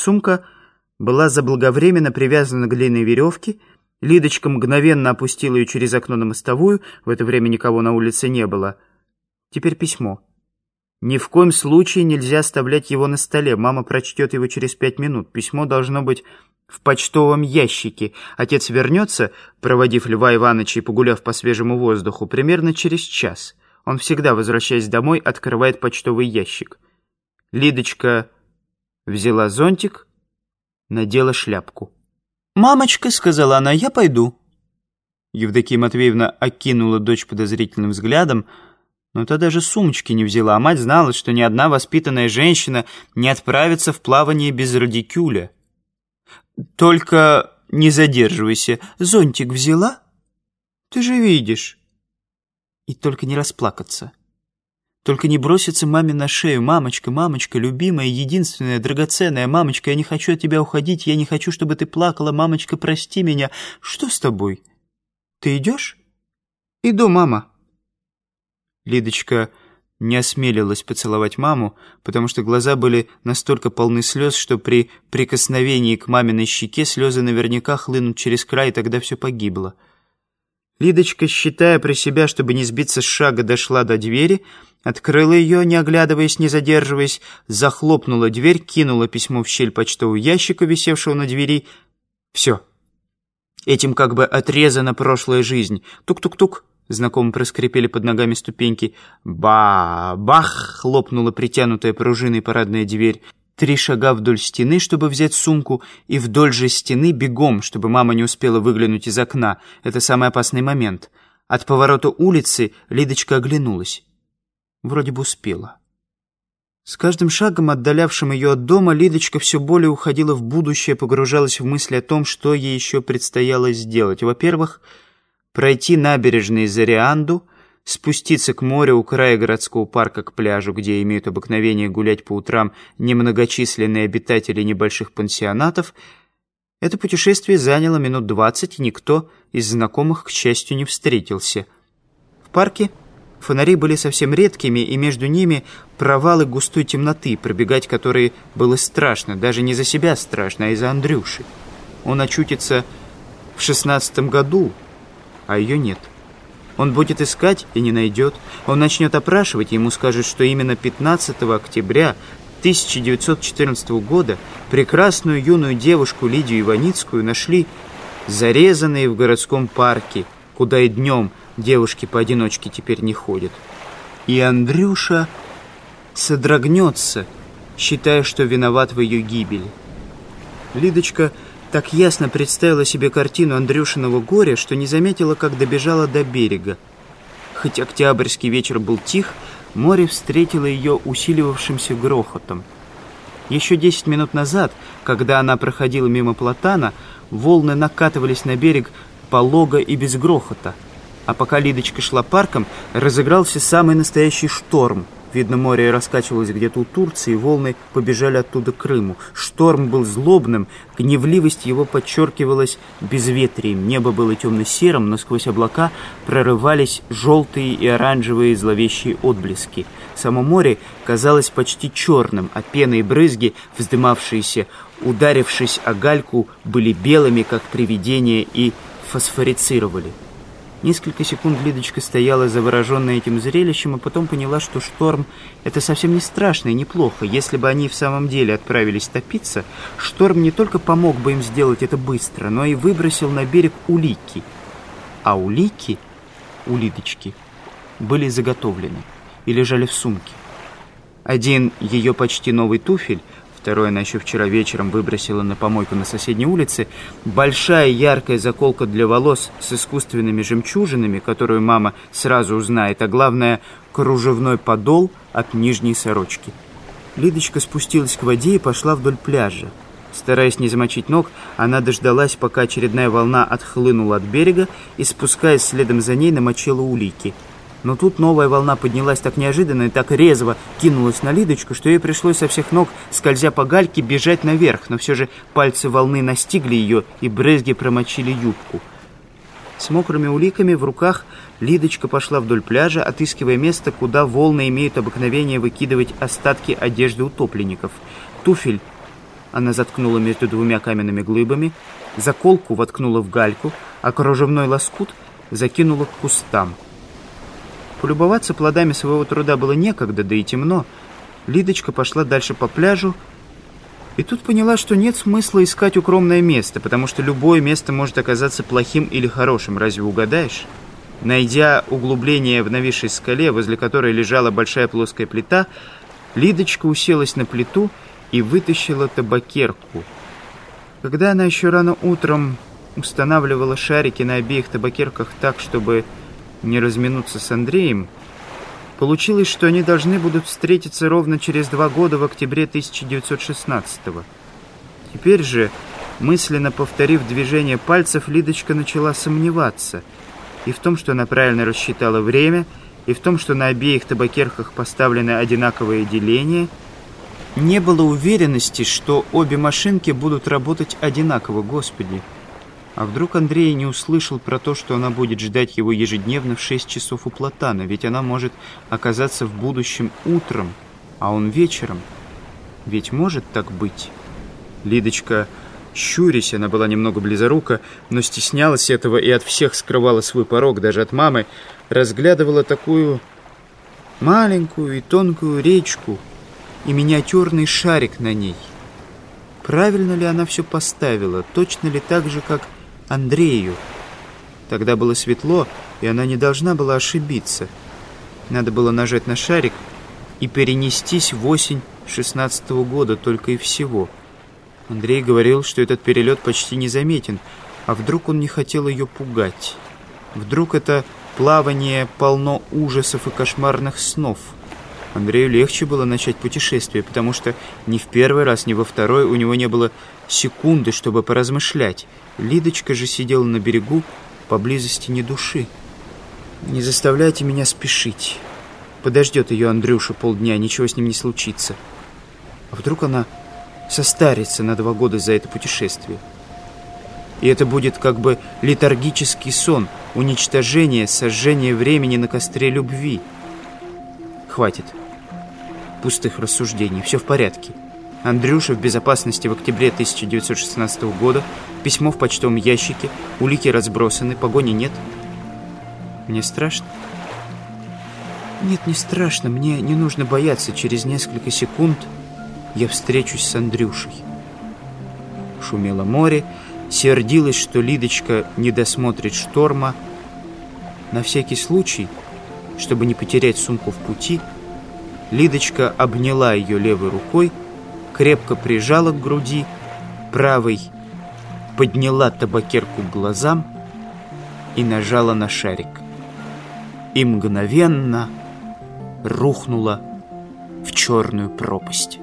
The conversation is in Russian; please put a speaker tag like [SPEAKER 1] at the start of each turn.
[SPEAKER 1] Сумка была заблаговременно привязана к длинной веревке. Лидочка мгновенно опустила ее через окно на мостовую. В это время никого на улице не было. Теперь письмо. Ни в коем случае нельзя оставлять его на столе. Мама прочтет его через пять минут. Письмо должно быть в почтовом ящике. Отец вернется, проводив Льва Ивановича и погуляв по свежему воздуху, примерно через час. Он всегда, возвращаясь домой, открывает почтовый ящик. Лидочка взяла зонтик, надела шляпку.
[SPEAKER 2] «Мамочка», — сказала она, — «я пойду».
[SPEAKER 1] Евдокия Матвеевна окинула дочь подозрительным взглядом, но та даже сумочки не взяла, а мать знала, что ни одна воспитанная женщина не отправится в плавание без радикюля. «Только не задерживайся. Зонтик взяла? Ты же видишь». И только не расплакаться. Только не броситься маме на шею. «Мамочка, мамочка, любимая, единственная, драгоценная, мамочка, я не хочу от тебя уходить, я не хочу, чтобы ты плакала, мамочка, прости меня. Что с тобой? Ты идешь?» «Иду, мама». Лидочка не осмелилась поцеловать маму, потому что глаза были настолько полны слез, что при прикосновении к маминой щеке слезы наверняка хлынут через край, и тогда все погибло. Лидочка, считая при себя, чтобы не сбиться с шага, дошла до двери, открыла ее, не оглядываясь, не задерживаясь, захлопнула дверь, кинула письмо в щель почтового ящика, висевшего на двери. Все. Этим как бы отрезана прошлая жизнь. Тук-тук-тук. Знакомо проскрипели под ногами ступеньки. Ба-бах! Хлопнула притянутая пружиной парадная дверь. Три шага вдоль стены, чтобы взять сумку, и вдоль же стены бегом, чтобы мама не успела выглянуть из окна. Это самый опасный момент. От поворота улицы Лидочка оглянулась. Вроде бы успела. С каждым шагом, отдалявшим ее от дома, Лидочка все более уходила в будущее, погружалась в мысли о том, что ей еще предстояло сделать. Во-первых, пройти набережные Зарианду, спуститься к морю у края городского парка к пляжу, где имеют обыкновение гулять по утрам немногочисленные обитатели небольших пансионатов, это путешествие заняло минут двадцать, и никто из знакомых, к счастью, не встретился. В парке фонари были совсем редкими, и между ними провалы густой темноты, пробегать которые было страшно, даже не за себя страшно, а из-за Андрюши. Он очутится в шестнадцатом году, а ее нет. Он будет искать и не найдет. Он начнет опрашивать, ему скажут, что именно 15 октября 1914 года прекрасную юную девушку Лидию Иваницкую нашли зарезанные в городском парке, куда и днем девушки поодиночке теперь не ходят. И Андрюша содрогнется, считая, что виноват в ее гибели. Лидочка так ясно представила себе картину Андрюшиного горя, что не заметила, как добежала до берега. Хоть октябрьский вечер был тих, море встретило ее усиливавшимся грохотом. Еще десять минут назад, когда она проходила мимо платана, волны накатывались на берег полого и без грохота. А пока Лидочка шла парком, разыгрался самый настоящий шторм – Видно, море раскачивалось где-то у Турции, волны побежали оттуда к Крыму. Шторм был злобным, гневливость его подчеркивалась безветрием. Небо было темно-серым, но сквозь облака прорывались желтые и оранжевые зловещие отблески. Само море казалось почти черным, а пена и брызги, вздымавшиеся, ударившись о гальку, были белыми, как привидения, и фосфорицировали. Несколько секунд Лидочка стояла завороженная этим зрелищем, а потом поняла, что шторм — это совсем не страшно и неплохо. Если бы они в самом деле отправились топиться, шторм не только помог бы им сделать это быстро, но и выбросил на берег улики. А улики у Лидочки были заготовлены и лежали в сумке. Один ее почти новый туфель — Второе она еще вчера вечером выбросила на помойку на соседней улице. Большая яркая заколка для волос с искусственными жемчужинами, которую мама сразу узнает, а главное, кружевной подол от нижней сорочки. Лидочка спустилась к воде и пошла вдоль пляжа. Стараясь не замочить ног, она дождалась, пока очередная волна отхлынула от берега и, спускаясь следом за ней, намочила улики – но тут новая волна поднялась так неожиданно и так резво кинулась на Лидочку, что ей пришлось со всех ног, скользя по гальке, бежать наверх. Но все же пальцы волны настигли ее, и брызги промочили юбку. С мокрыми уликами в руках Лидочка пошла вдоль пляжа, отыскивая место, куда волны имеют обыкновение выкидывать остатки одежды утопленников. Туфель она заткнула между двумя каменными глыбами, заколку воткнула в гальку, а кружевной лоскут закинула к кустам. Полюбоваться плодами своего труда было некогда, да и темно. Лидочка пошла дальше по пляжу, и тут поняла, что нет смысла искать укромное место, потому что любое место может оказаться плохим или хорошим, разве угадаешь? Найдя углубление в нависшей скале, возле которой лежала большая плоская плита, Лидочка уселась на плиту и вытащила табакерку. Когда она еще рано утром устанавливала шарики на обеих табакерках так, чтобы не разминуться с Андреем, получилось, что они должны будут встретиться ровно через два года в октябре 1916 -го. Теперь же, мысленно повторив движение пальцев, Лидочка начала сомневаться и в том, что она правильно рассчитала время, и в том, что на обеих табакерках поставлены одинаковые деления – не было уверенности, что обе машинки будут работать одинаково, Господи. А вдруг Андрей не услышал про то, что она будет ждать его ежедневно в 6 часов у Платана, ведь она может оказаться в будущем утром, а он вечером. Ведь может так быть? Лидочка, щурясь, она была немного близорука, но стеснялась этого и от всех скрывала свой порог, даже от мамы, разглядывала такую маленькую и тонкую речку, и миниатюрный шарик на ней. Правильно ли она все поставила, точно ли так же, как Андрею? Тогда было светло, и она не должна была ошибиться. Надо было нажать на шарик и перенестись в осень шестнадцатого года только и всего. Андрей говорил, что этот перелет почти незаметен, а вдруг он не хотел ее пугать? Вдруг это плавание полно ужасов и кошмарных снов – Андрею легче было начать путешествие, потому что ни в первый раз, ни во второй у него не было секунды, чтобы поразмышлять. Лидочка же сидела на берегу, поблизости ни души. «Не заставляйте меня спешить. Подождет ее Андрюша полдня, ничего с ним не случится. А вдруг она состарится на два года за это путешествие?» И это будет как бы летаргический сон, уничтожение, сожжение времени на костре любви. Хватит пустых рассуждений. Все в порядке. Андрюша в безопасности в октябре 1916 года. Письмо в почтовом ящике. Улики разбросаны. Погони нет. Мне страшно? Нет, не страшно. Мне не нужно бояться. Через несколько секунд я встречусь с Андрюшей. Шумело море. Сердилась, что Лидочка не досмотрит шторма. На всякий случай, чтобы не потерять сумку в пути, Лидочка обняла ее левой рукой, крепко прижала к груди, правой подняла табакерку к глазам и нажала на шарик. И мгновенно рухнула в черную пропасть.